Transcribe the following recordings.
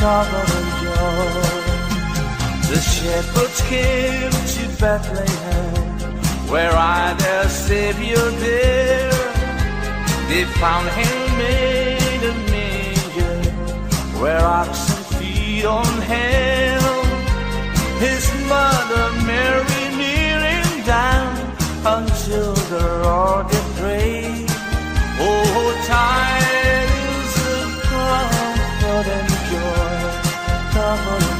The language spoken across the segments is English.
cover and joy. The shepherds came to Bethlehem, where I their Savior dear. They found him made a manger, where oxen feed on him. His mother Mary kneeling down until the Lord did pray. Oh, tidings of comfort and love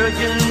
virgin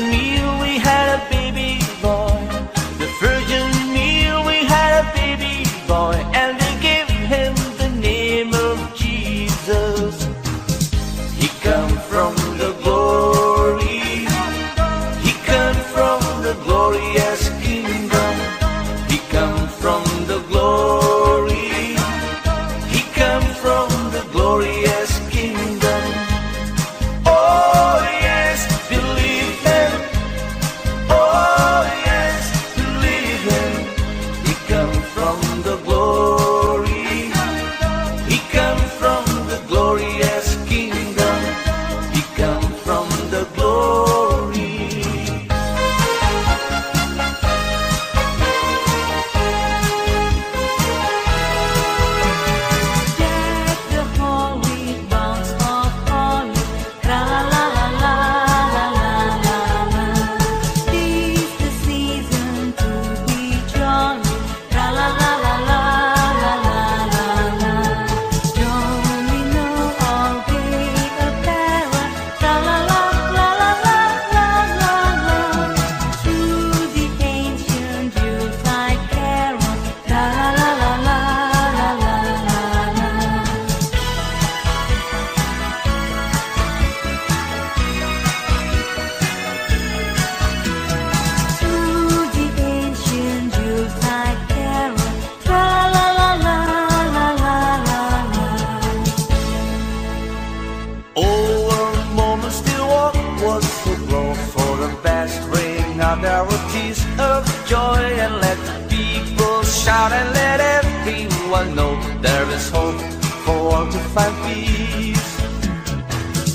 joy and let people shout and let everyone know there is hope for all to find peace.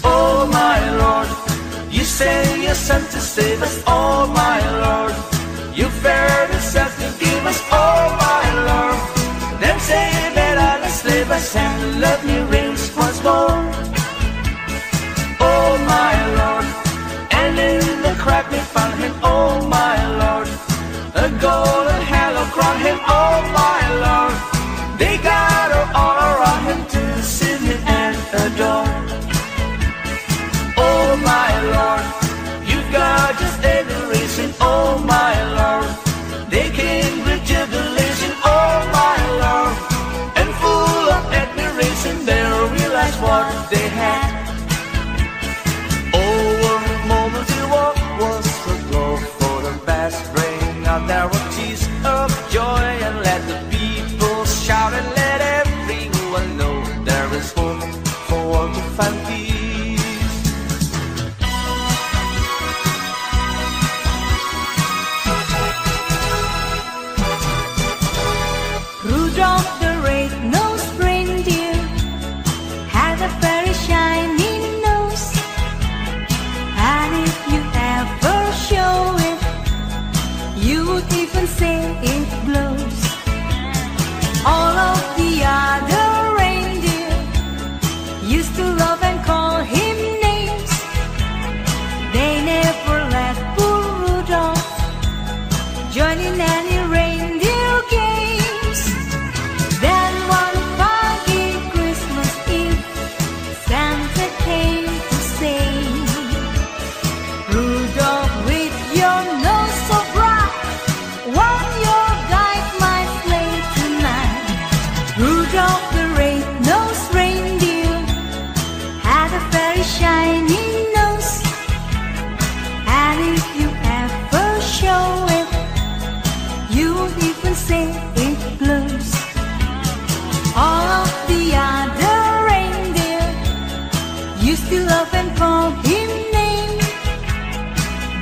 Oh my Lord, you say you sent to save us. Oh my Lord, you fairly sent to give us. Oh my Lord, then say that I must slave us and love you rings once more. Oh my Lord, and in the crack we found him. Oh my on all on.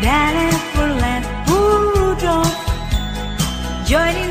Dale Furlan, Rudolph, Johnny.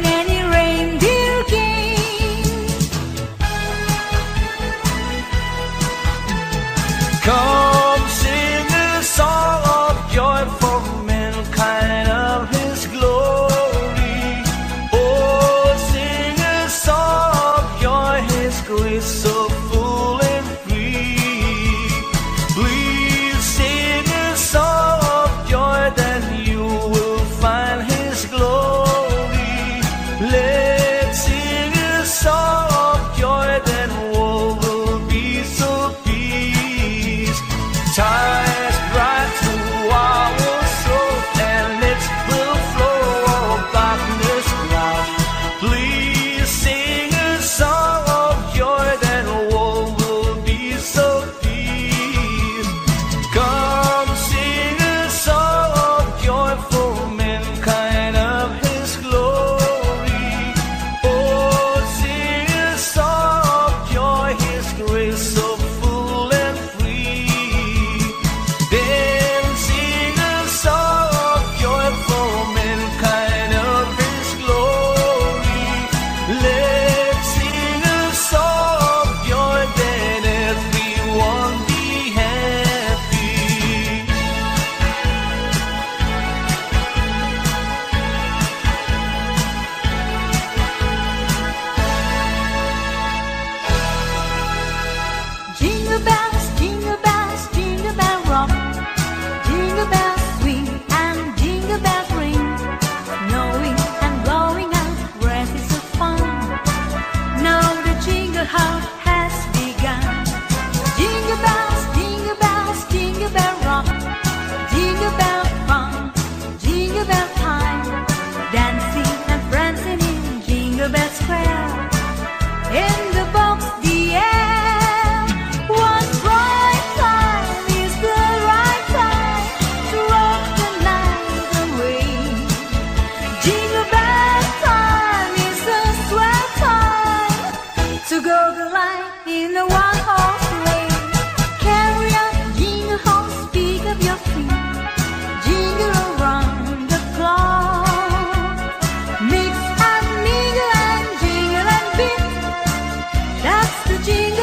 jingle.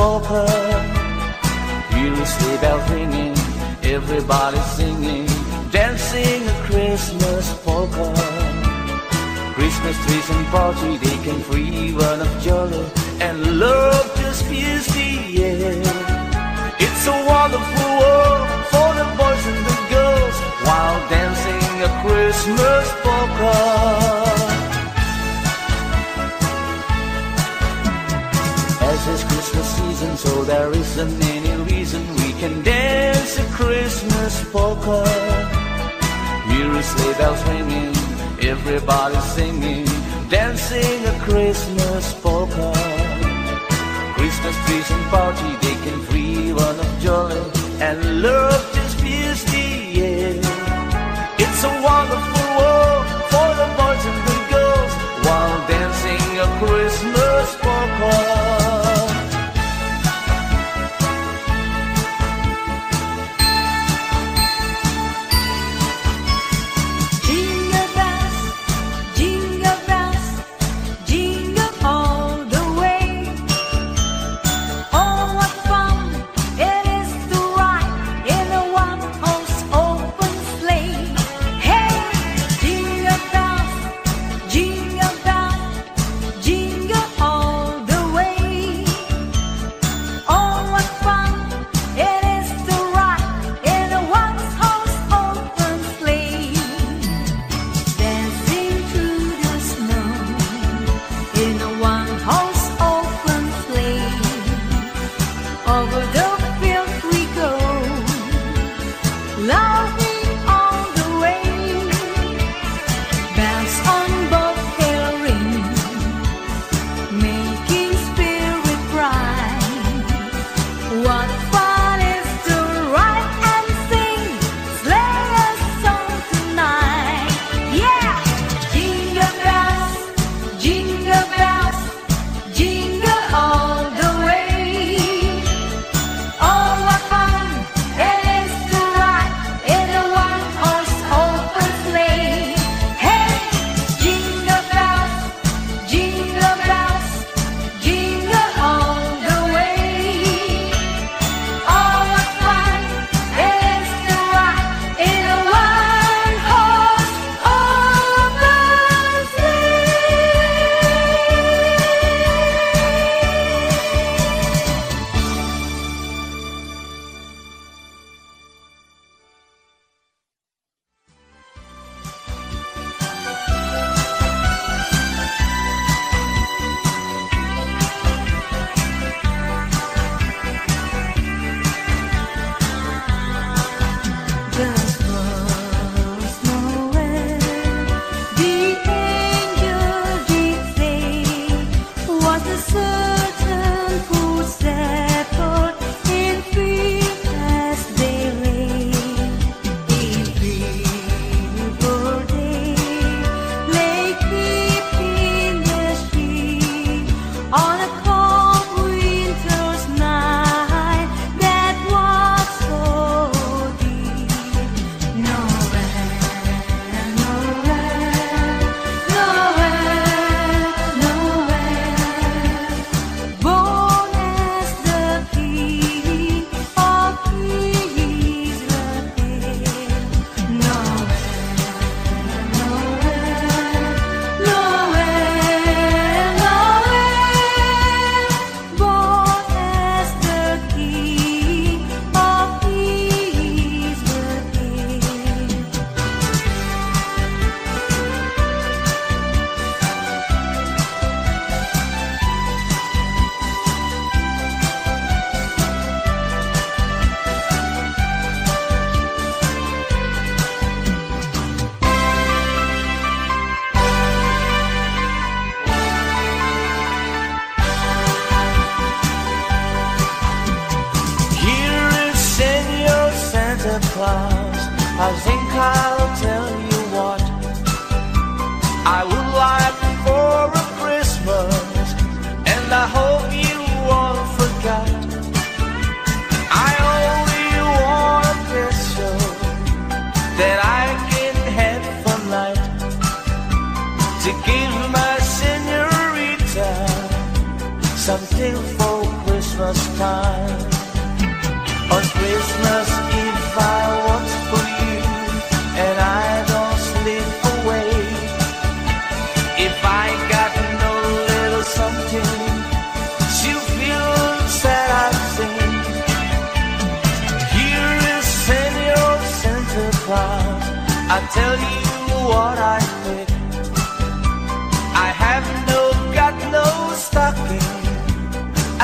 for her. Hear the sleigh bells ringing, everybody singing, dancing a Christmas polka. Christmas trees and party, they can free one of jolly, and love just fills the air. It's a wonderful world for the boys and the girls, while dancing a Christmas polka. There isn't any reason we can dance a Christmas polka. Here is sleigh bells ringing, everybody singing, dancing a Christmas polka. Christmas trees and party, they can free one of joy and love just feels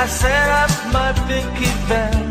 I set up my big event.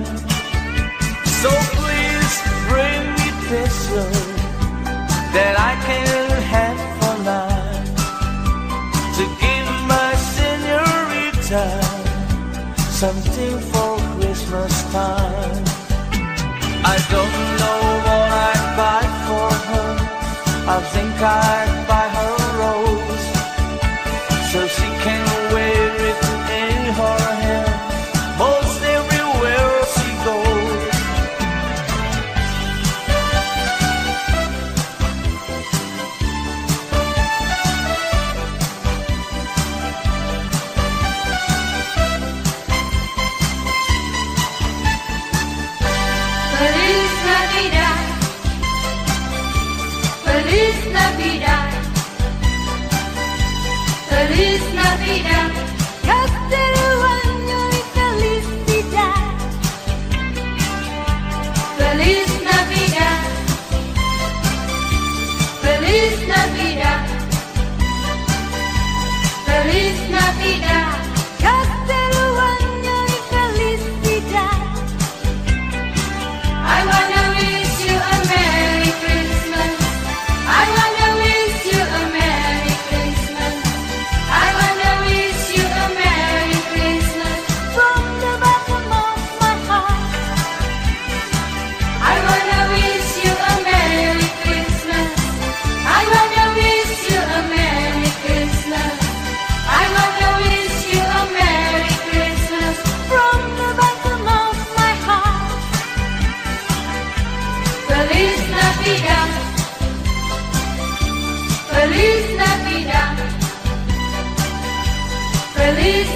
Feliz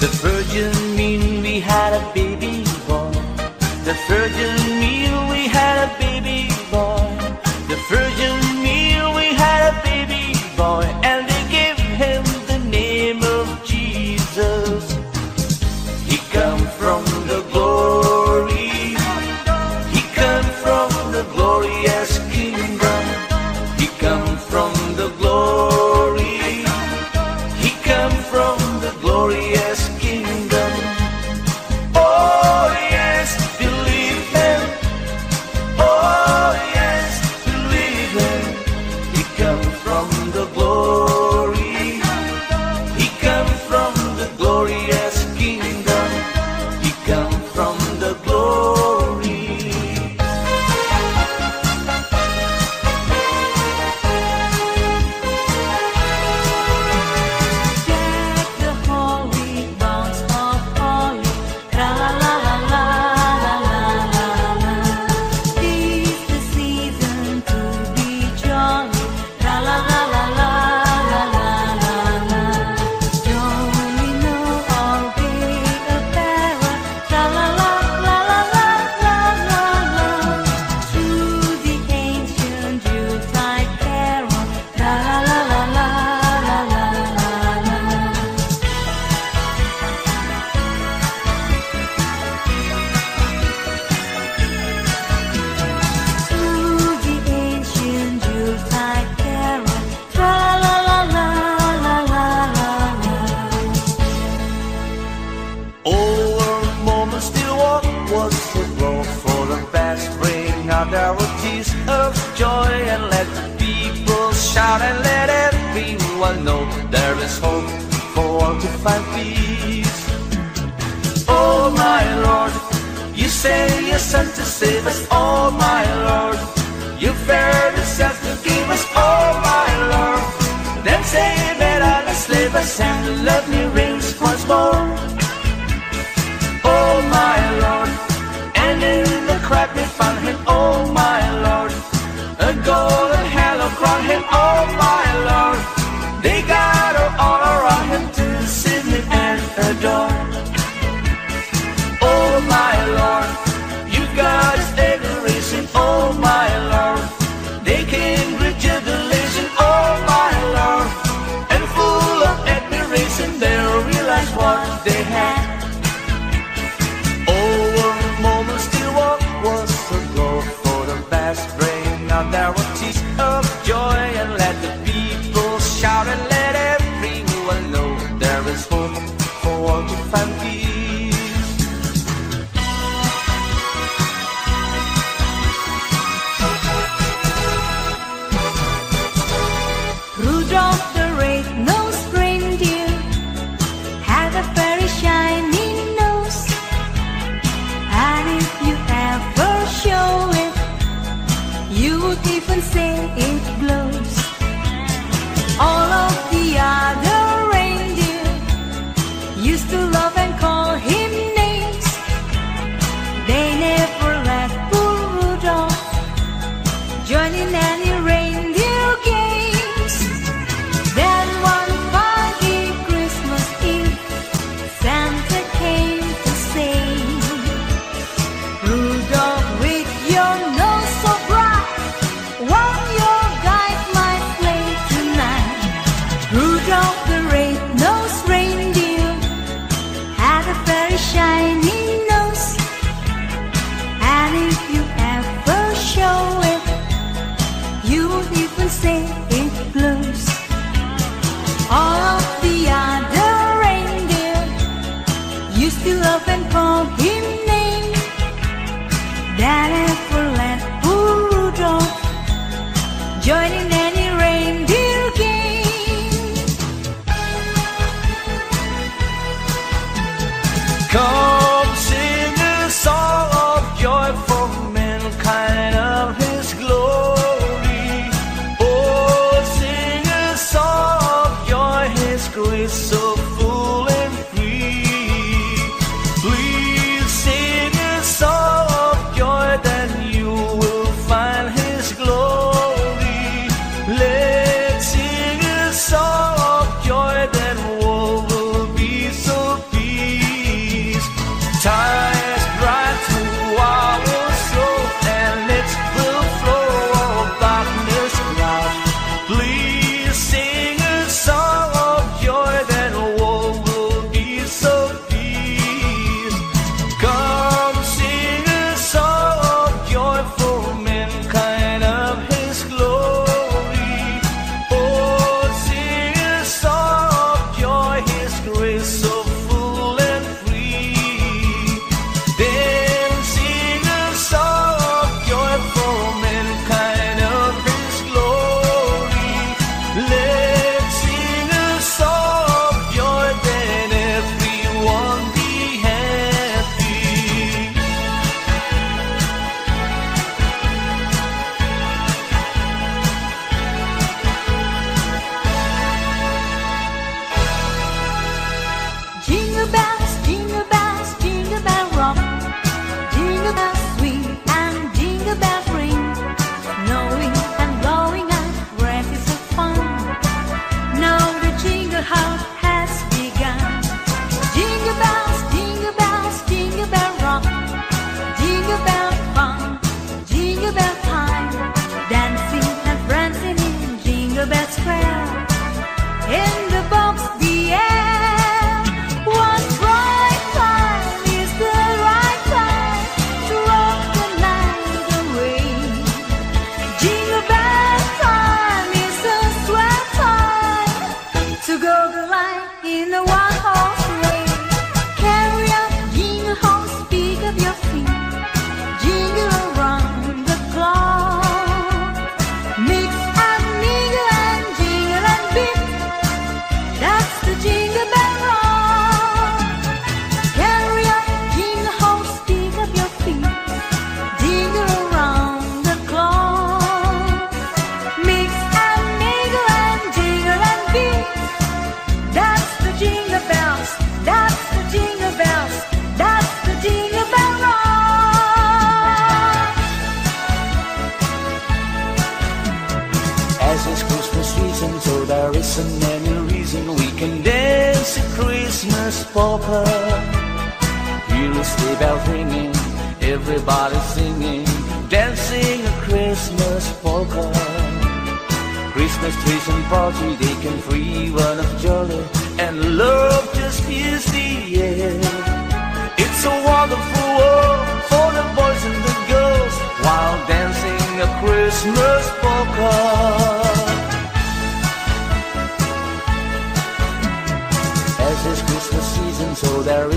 The virgin mean we had a baby born. The virgin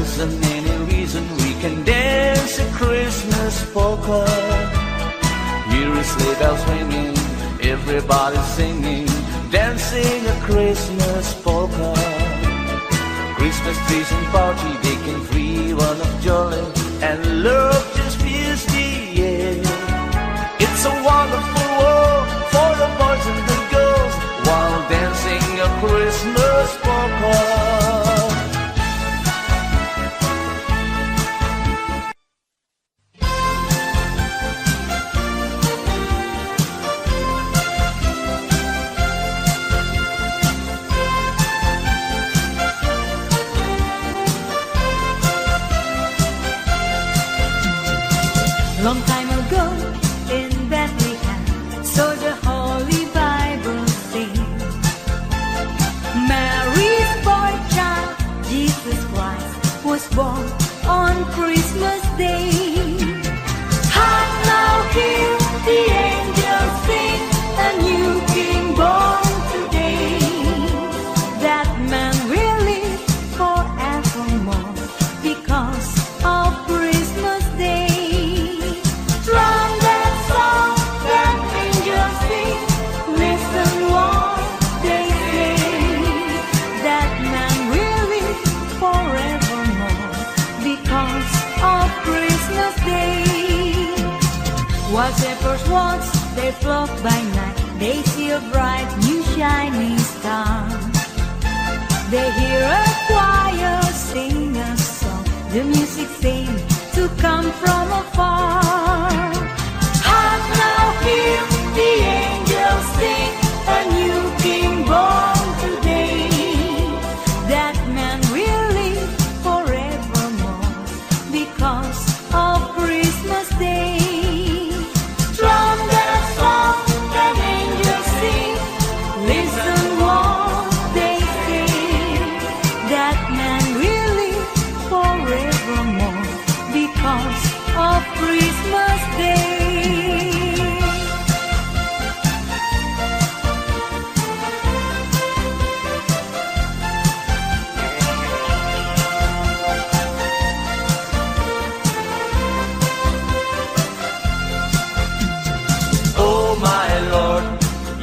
isn't any reason we can dance a Christmas polka. Here is sleigh bells ringing, everybody singing, dancing a Christmas polka. Christmas trees and party, they can free one of jolly.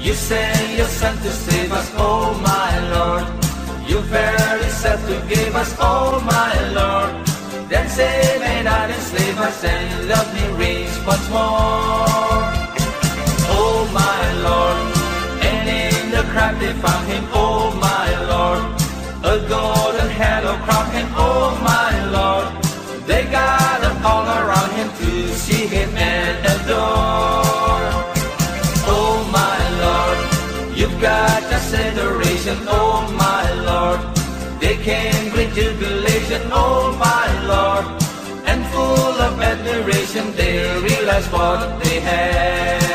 You send your son to save us, oh my Lord. You very said to give us, oh my Lord. Then save and not enslave us and love me reigns once more. Oh my Lord, and in the crowd they found him, oh my Lord. A golden halo crown him, oh my Lord. They gathered all around him to see him and adore. got just adoration, oh my Lord. They came with jubilation, oh my Lord. And full of admiration, they realized what they had.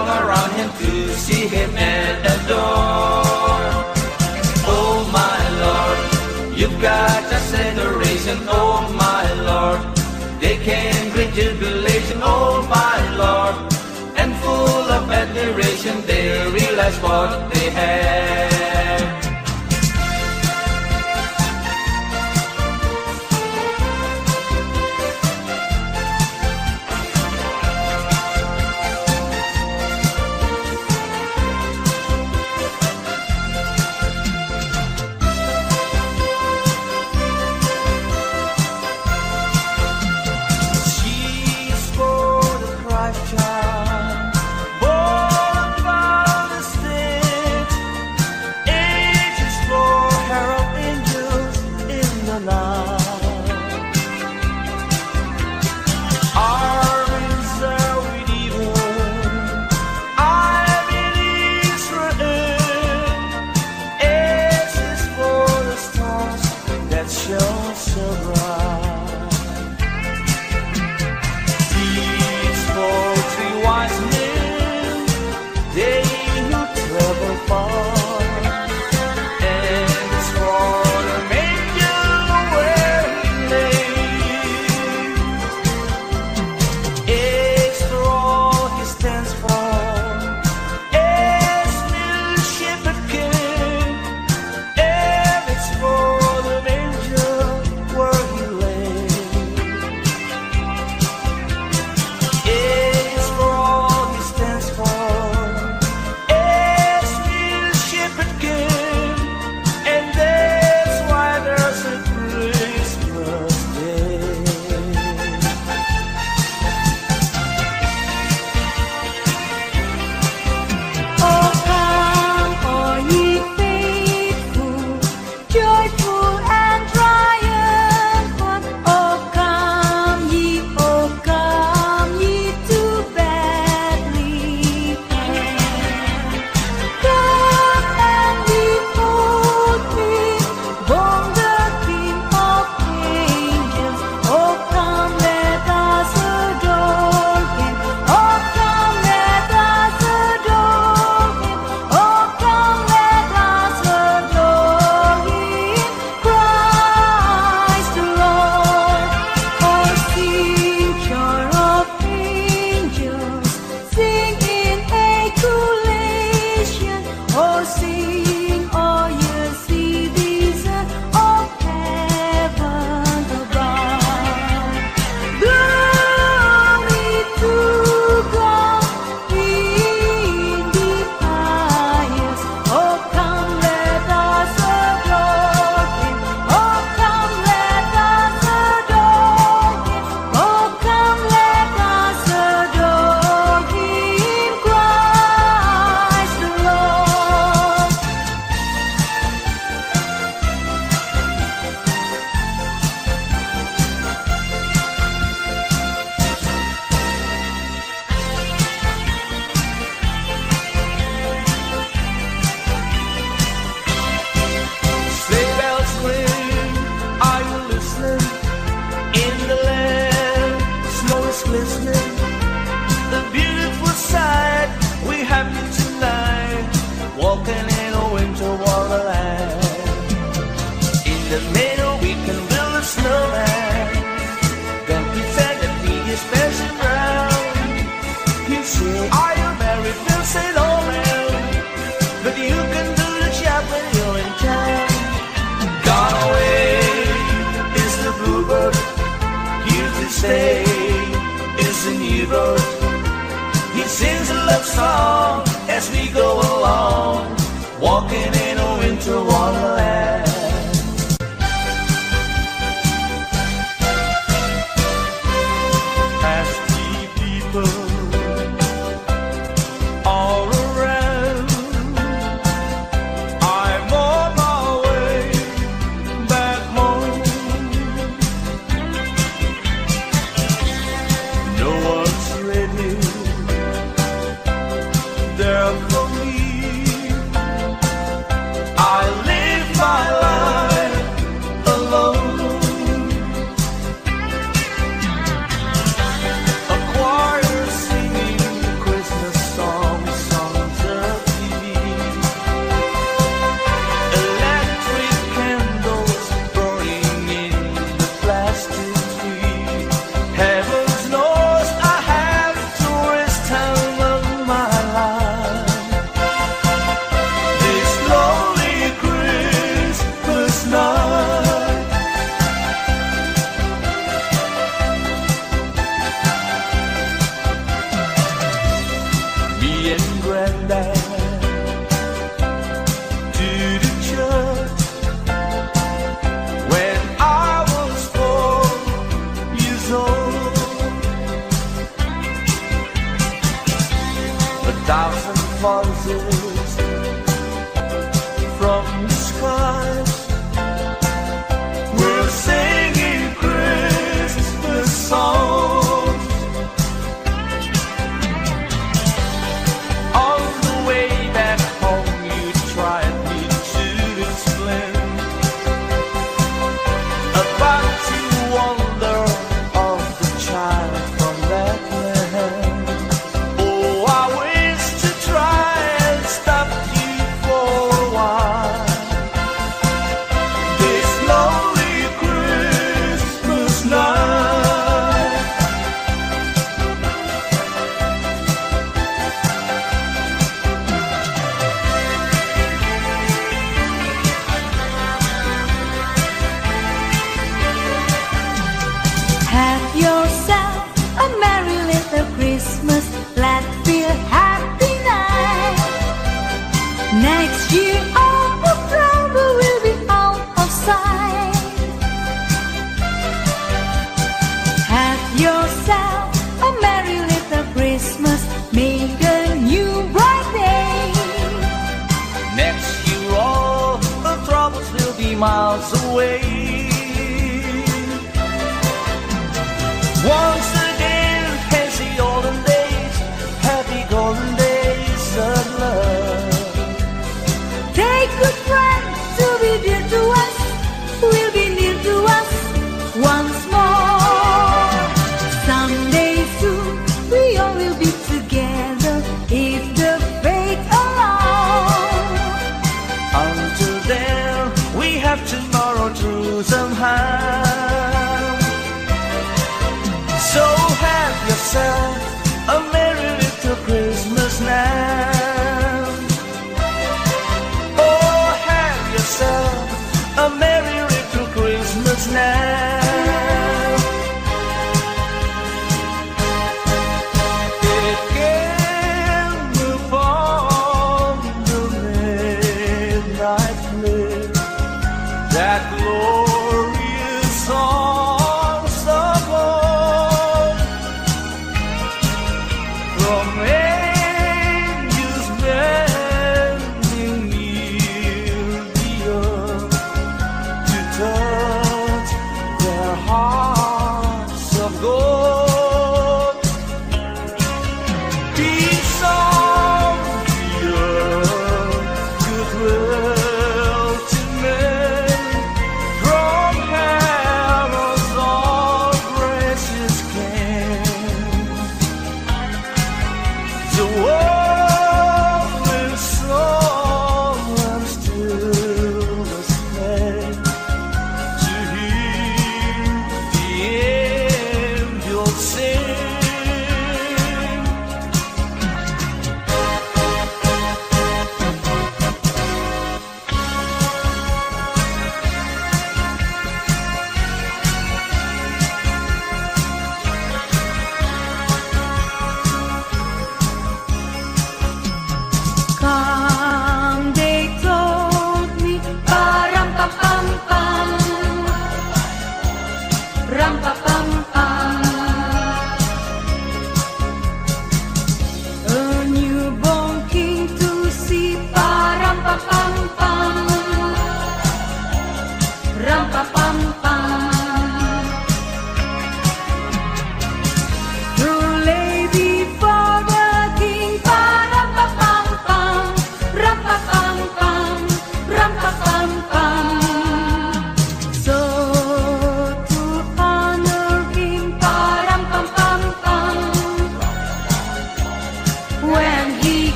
all around him to see him and adore. Oh my Lord, you've got just adoration. Oh my Lord, they came with jubilation. Oh my Lord, and full of admiration they realized what they had.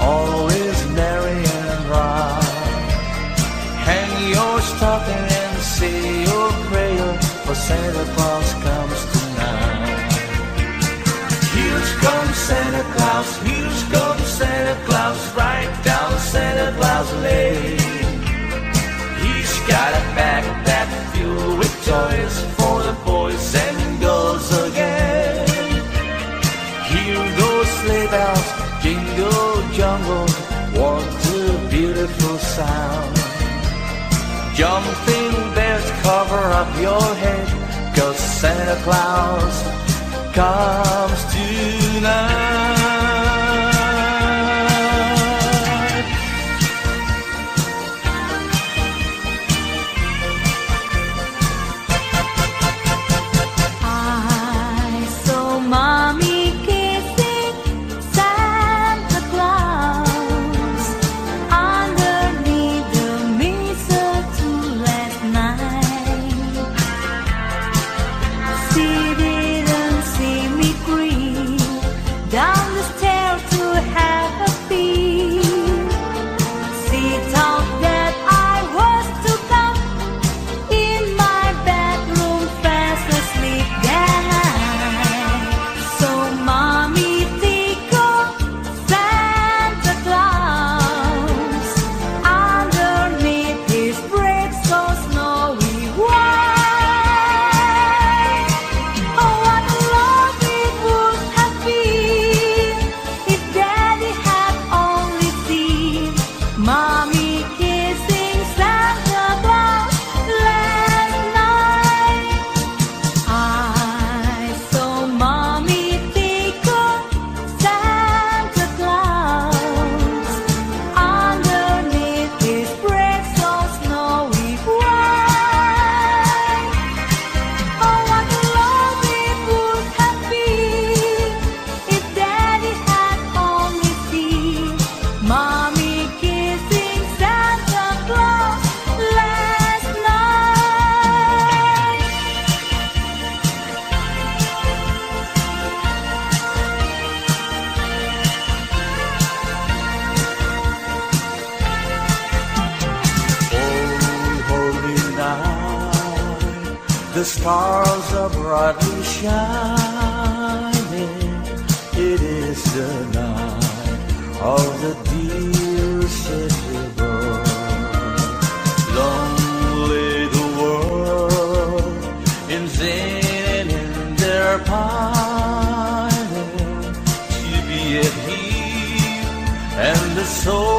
always merry and bright. Hang your stocking and say your prayer, for Santa Claus comes tonight. Here comes Santa Claus, Here comes Santa Claus, right down Santa Claus Lane. sound. Jumping bears cover up your head, cause Santa Claus comes tonight. shining. It is the night of the dear city boy. Lonely the world, in vain in their pining to be at here and the soul.